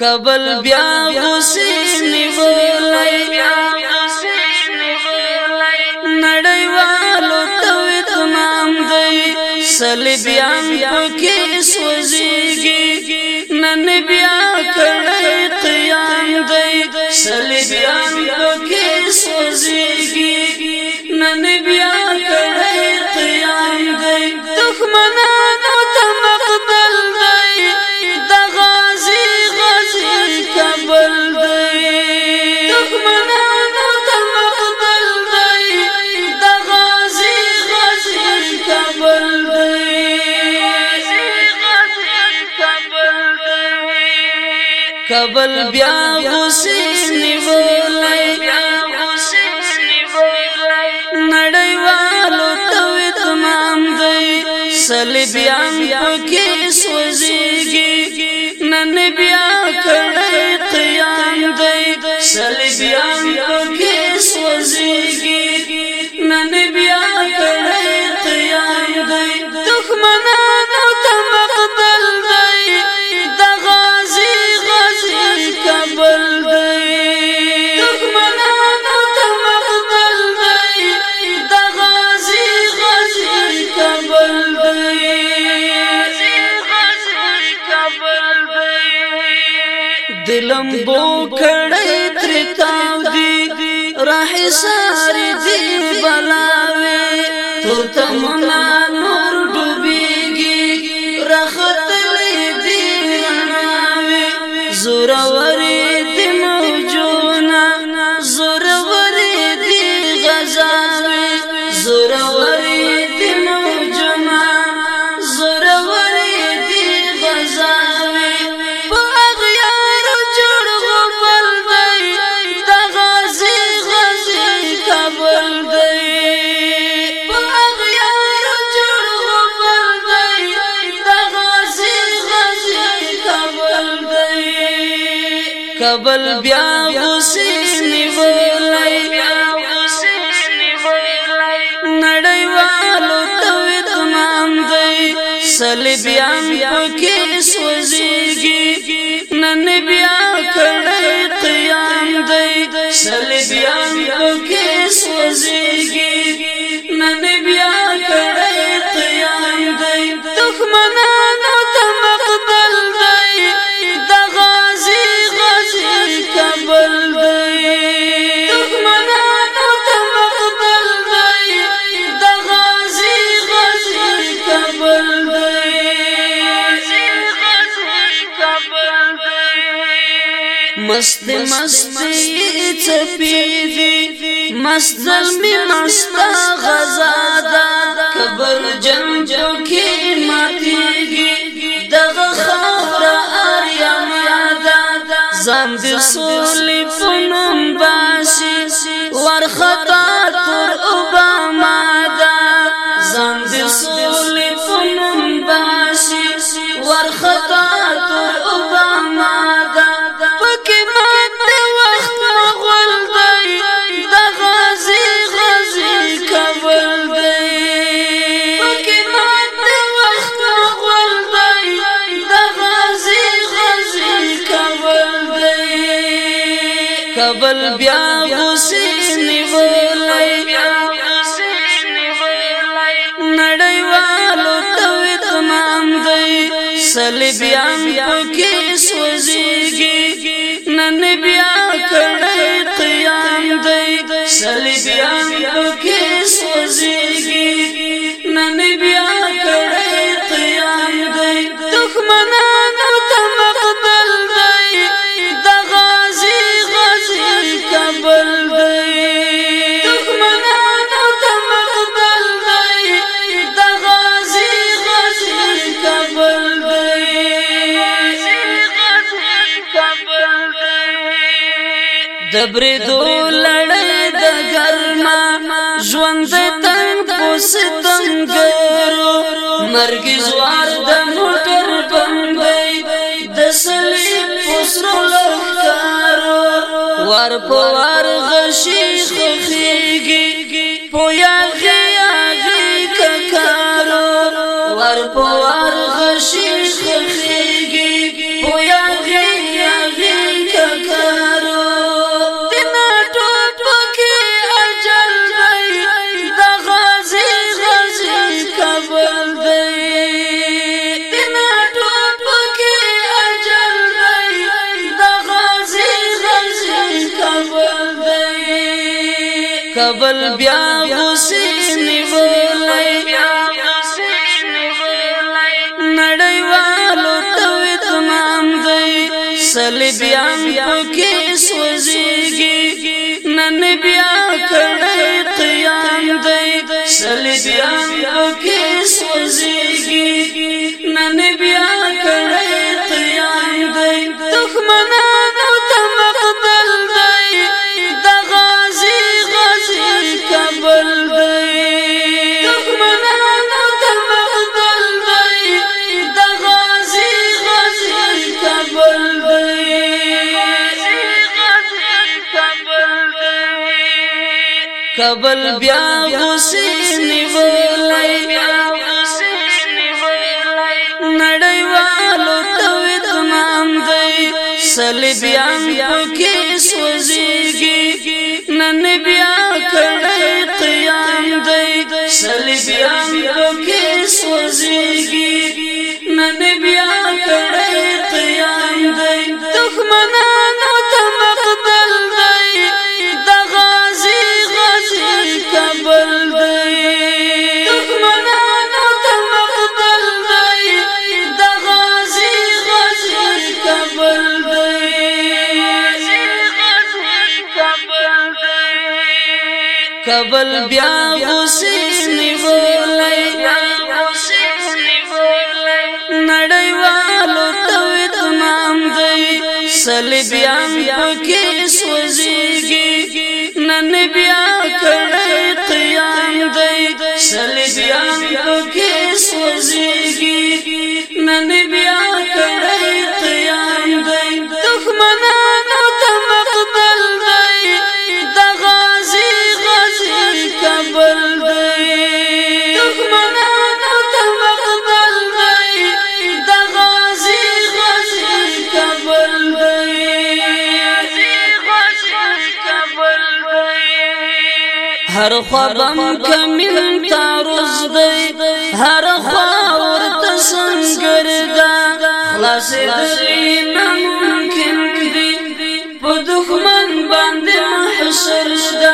قبل بیا حسین نیولای نړیوالو توې تمام دی سلی بیا پکې سوځيږي نن بیا کړي قیام دی سلی بیا پکې بل بیا غوسه نیولای نړیوالو توې تمام دی سلبیان پکې سوځيږي نن بیا کړه قیام دی سلبیان دلم بو کړی ترتاو دی راه سار دی بلاوي تو تمنا مست مست چپی دی مست ظلمی مست غزا دا کبر جنگ کی ماتیگی دغه خاور اریام دا زم د سولې فنون باسی ورخطا کبل بیا حسین ولای نړیوالو توې تمام دی صلیبيان پکې سوځيږي نن بیا کړه قیام دی صلیبيان دبردو لړۍ د ګرما ژوند تن پوستم ګرو مرګ زوار د موټر بمبي د سلیپ پسرو لخارو ور په بل بیا نیولای نړی والو تو تمام دی بیا پکې سوځيږي نن بیا دبل بیا غوسی نیولای نړیوالو توې تمام دی صلیبیان پکې سوځيږي نن بیا کړه قیام دی صلیبیان پکې سوځي بل بیا غصه نیولای نړیوالو توې تمام دی صلیبیان پکې هر خوابم کمیل تا روز دی هر خواور تسن گردا خلاس دلی نمکن دی پا دخمن بند محشر دا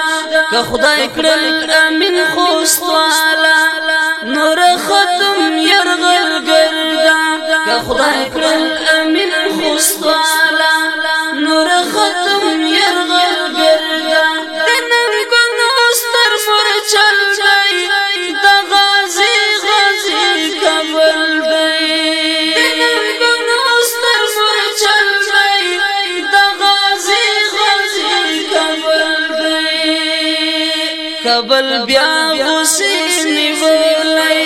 که خدای کرل امین خوستوالا نور ختم یرغل گردا که خدای کرل امین خوستوالا قبل بیا غوسی نیولای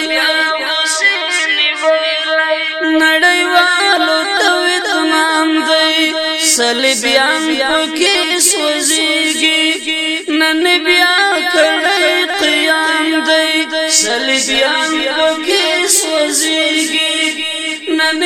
نړیوالو توې تمام دی صلیبیان پکې سوځيږي نن بیا کړي قیام دی صلیبیان پکې سوځيږي نن